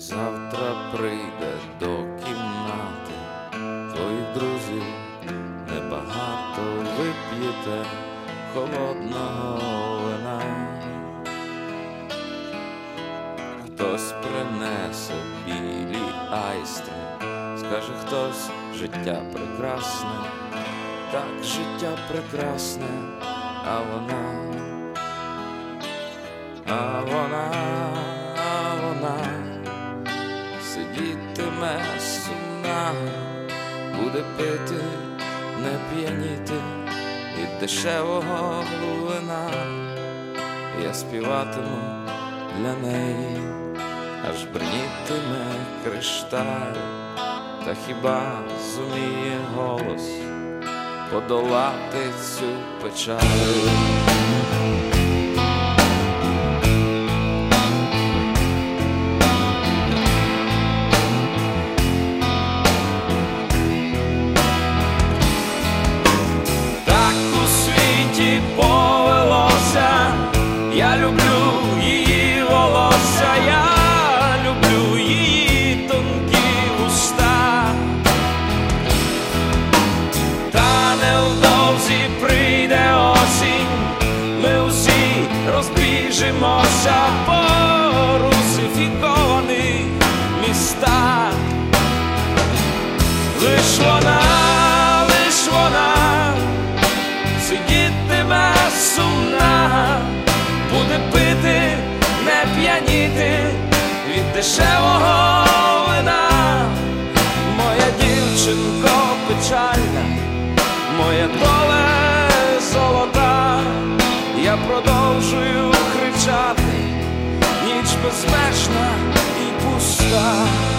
завтра прийде до кімнати, твоїх друзів небагато вип'єте холодного вина, хтось принесе білі айстри, скаже хтось життя прекрасне, так життя прекрасне, а вона, а вона. Сумна, буде пити, не п'яніти від дешевого вина. Я співатиму для неї, аж брнітиме кришталь, та хіба зуміє голос подолати цю печаль? Розбіжимося по русифікованих безмежна і пуста.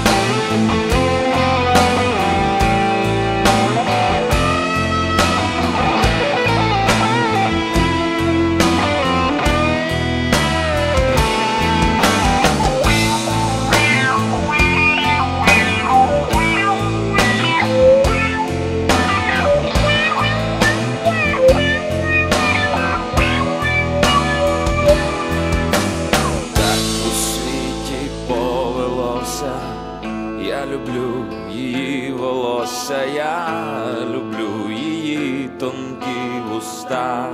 Люблю її волосся, я люблю її тонкі вуста.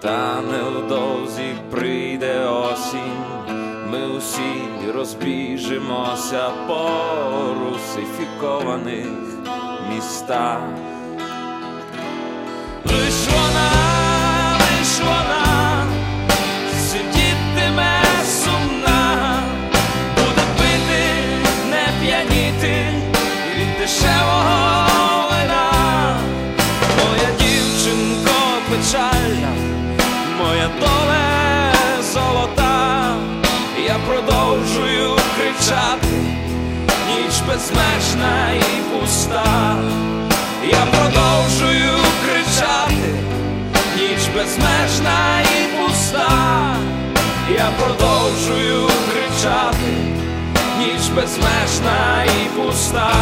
Та невдовзі прийде осінь, ми усі розбіжимося по русифікованих містах. Моя доле золота, я продовжую кричати, ніч безмежна і пуста. Я продовжую кричати, ніч безмежна і пуста. Я продовжую кричати, ніч безмежна і пуста.